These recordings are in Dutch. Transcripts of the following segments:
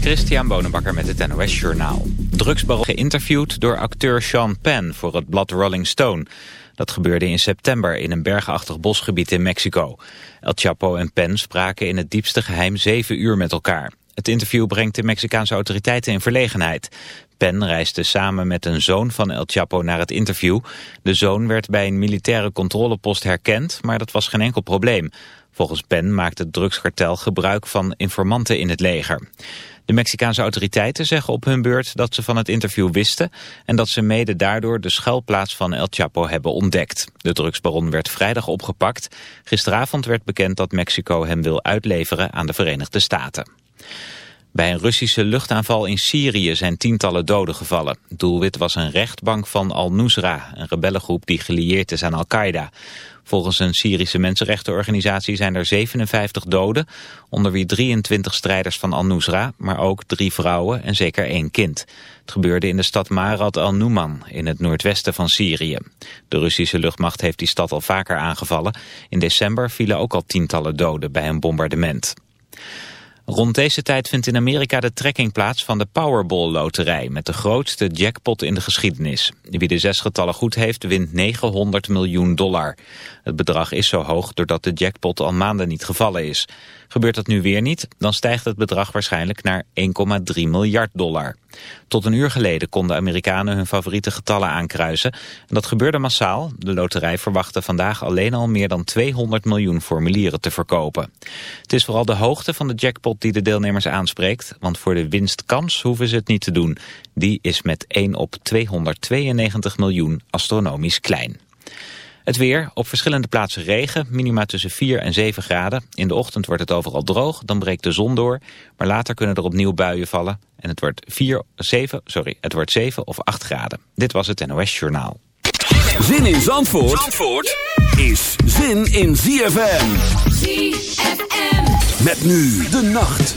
Christian Bonenbakker met het NOS Journaal. Drugsbaron geïnterviewd door acteur Sean Penn voor het blad Rolling Stone. Dat gebeurde in september in een bergachtig bosgebied in Mexico. El Chapo en Penn spraken in het diepste geheim zeven uur met elkaar. Het interview brengt de Mexicaanse autoriteiten in verlegenheid. Penn reisde samen met een zoon van El Chapo naar het interview. De zoon werd bij een militaire controlepost herkend, maar dat was geen enkel probleem. Volgens Penn maakt het drugskartel gebruik van informanten in het leger. De Mexicaanse autoriteiten zeggen op hun beurt dat ze van het interview wisten... en dat ze mede daardoor de schuilplaats van El Chapo hebben ontdekt. De drugsbaron werd vrijdag opgepakt. Gisteravond werd bekend dat Mexico hem wil uitleveren aan de Verenigde Staten. Bij een Russische luchtaanval in Syrië zijn tientallen doden gevallen. Doelwit was een rechtbank van Al-Nusra, een rebellengroep die gelieerd is aan Al-Qaeda. Volgens een Syrische mensenrechtenorganisatie zijn er 57 doden, onder wie 23 strijders van Al-Nusra, maar ook drie vrouwen en zeker één kind. Het gebeurde in de stad Marat al-Numan in het noordwesten van Syrië. De Russische luchtmacht heeft die stad al vaker aangevallen. In december vielen ook al tientallen doden bij een bombardement. Rond deze tijd vindt in Amerika de trekking plaats van de Powerball-loterij... met de grootste jackpot in de geschiedenis. Wie de zes getallen goed heeft, wint 900 miljoen dollar. Het bedrag is zo hoog doordat de jackpot al maanden niet gevallen is. Gebeurt dat nu weer niet, dan stijgt het bedrag waarschijnlijk naar 1,3 miljard dollar. Tot een uur geleden konden Amerikanen hun favoriete getallen aankruisen. En dat gebeurde massaal. De loterij verwachtte vandaag alleen al meer dan 200 miljoen formulieren te verkopen. Het is vooral de hoogte van de jackpot die de deelnemers aanspreekt. Want voor de winstkans hoeven ze het niet te doen. Die is met 1 op 292 miljoen astronomisch klein. Het weer, op verschillende plaatsen regen, minima tussen 4 en 7 graden. In de ochtend wordt het overal droog, dan breekt de zon door. Maar later kunnen er opnieuw buien vallen. En het wordt, 4, 7, sorry, het wordt 7 of 8 graden. Dit was het NOS Journaal. Zin in Zandvoort, Zandvoort is zin in ZFM. ZFM. Met nu de nacht.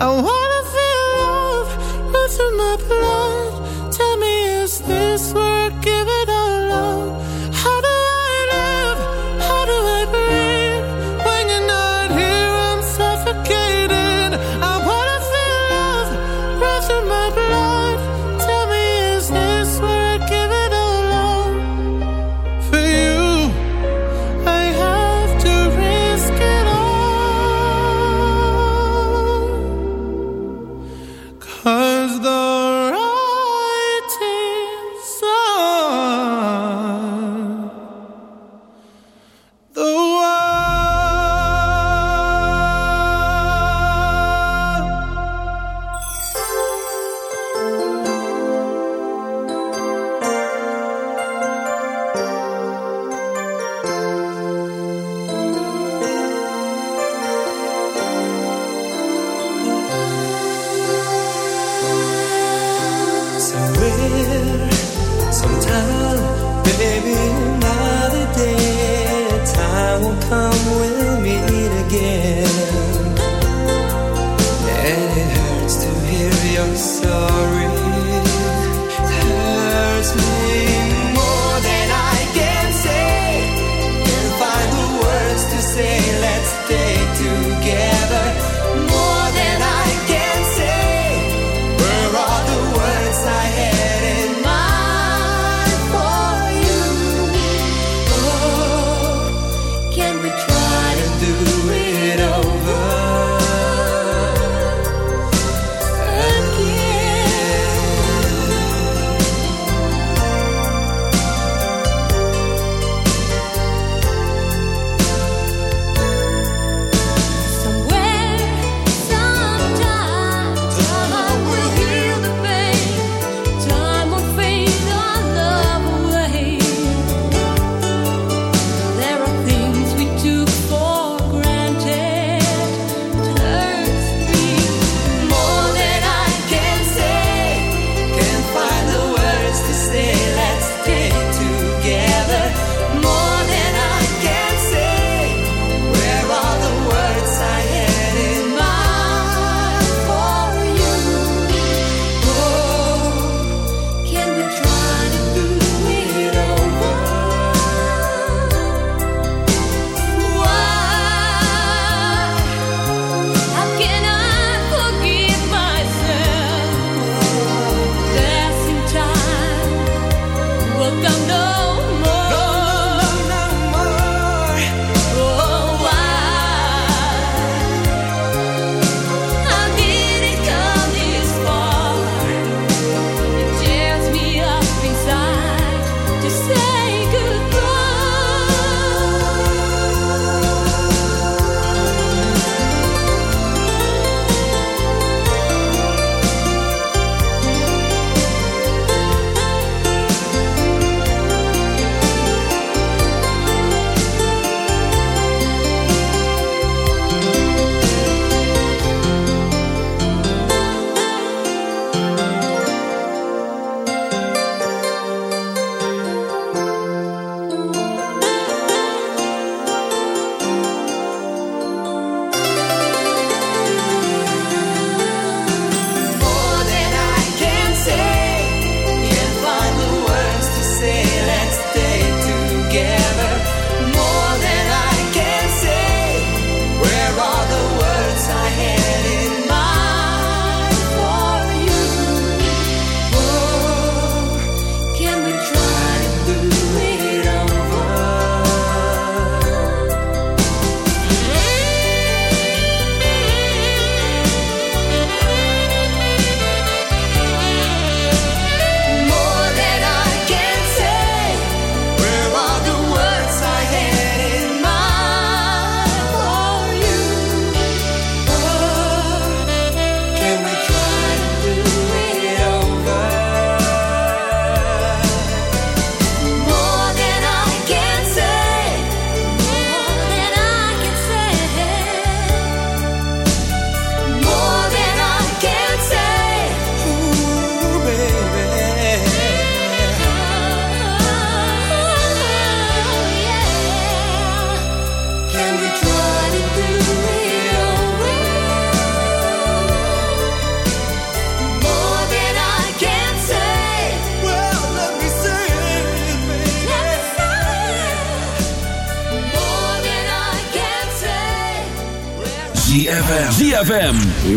Cause the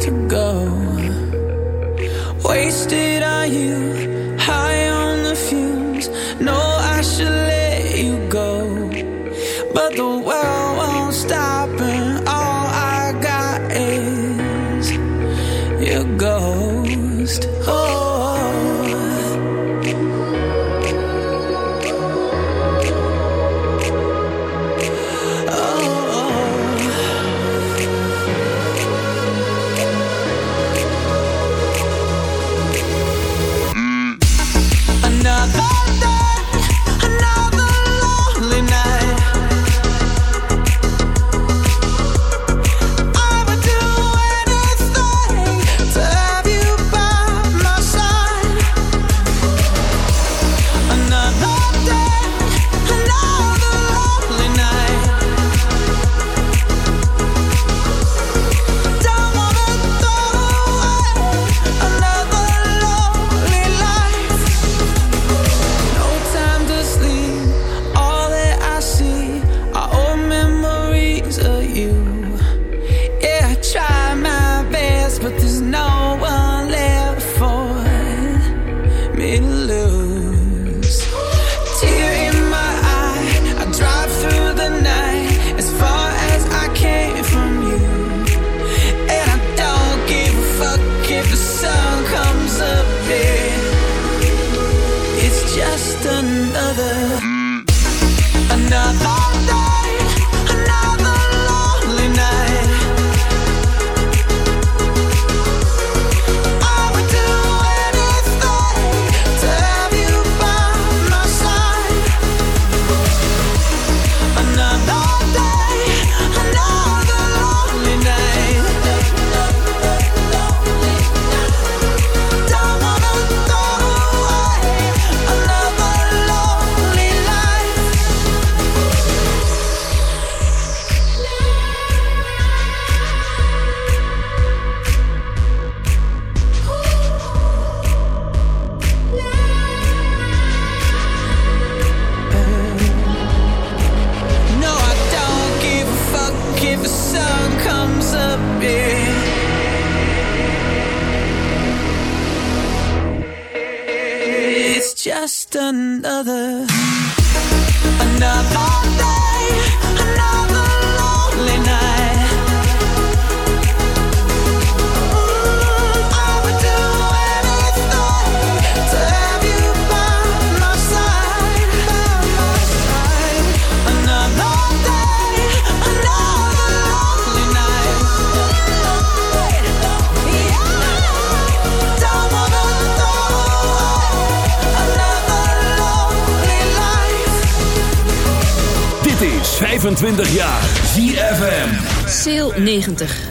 to go. Wasted are you, high on the fumes. No, I should let you go. But the way.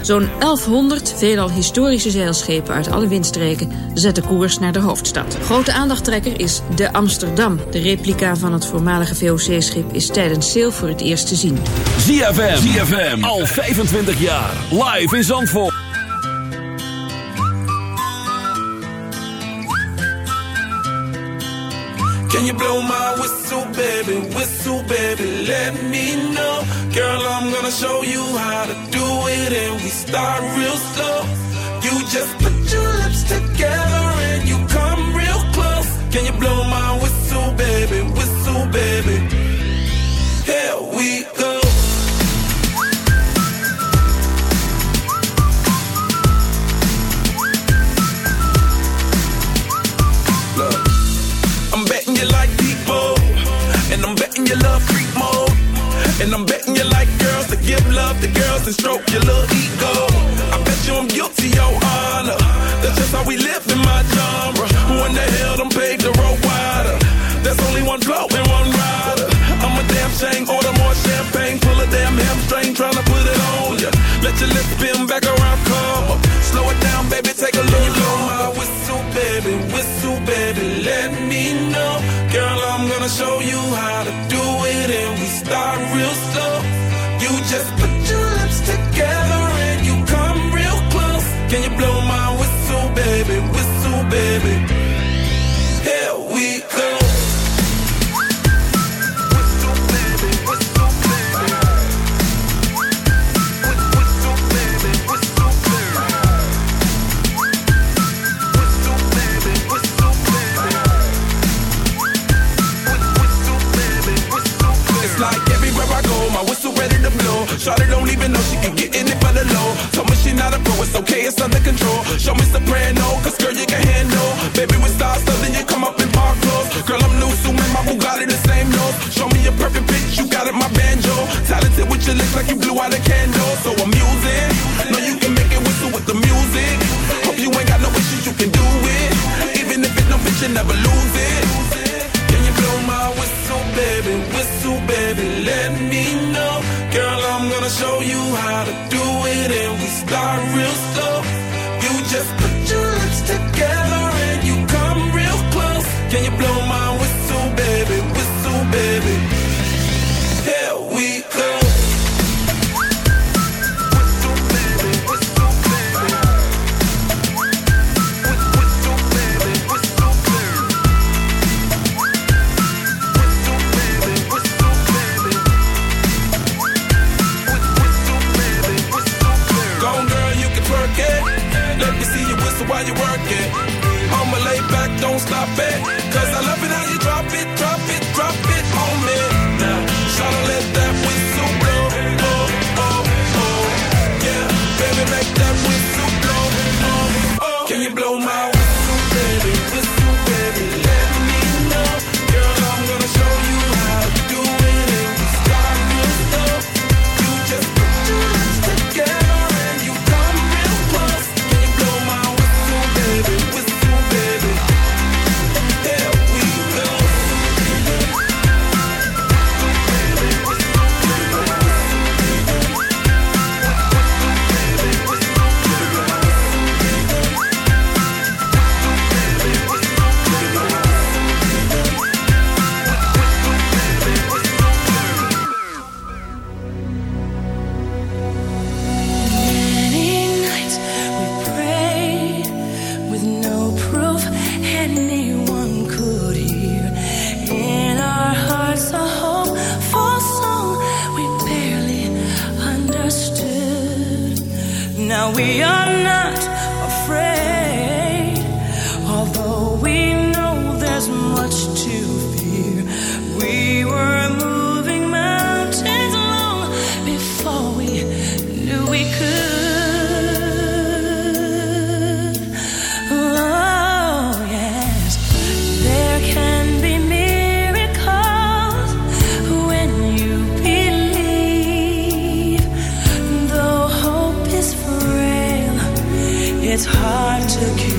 Zo'n 1100, veelal historische zeilschepen uit alle windstreken, zetten koers naar de hoofdstad. Grote aandachttrekker is de Amsterdam. De replica van het voormalige VOC-schip is tijdens sail voor het eerst te zien. ZFM, ZFM, al 25 jaar, live in Zandvoort. Can you blow my whistle, baby, whistle, baby, let me know. Girl, I'm gonna show you how to and we start real slow. You just put love and stroke your little ego. I bet you I'm guilty, your honor. That's just how we live in my genre. Okay, it's under control. Show me soprano, cause girl you can handle. Baby with stars, so then you come up in park clothes. Girl I'm new, so my Bugatti the same nose. Show me a perfect pitch, you got it, my banjo. Talented with your lips like you blew out a candle. So I'm using, know you can make it whistle with the music. Hope you ain't got no issues, you can do it. Even if it don't fit, you never lose it. Can you blow my whistle, baby? Whistle, baby, let me know. Girl, I'm gonna show you how to do it, and we start real not it's hard to kill.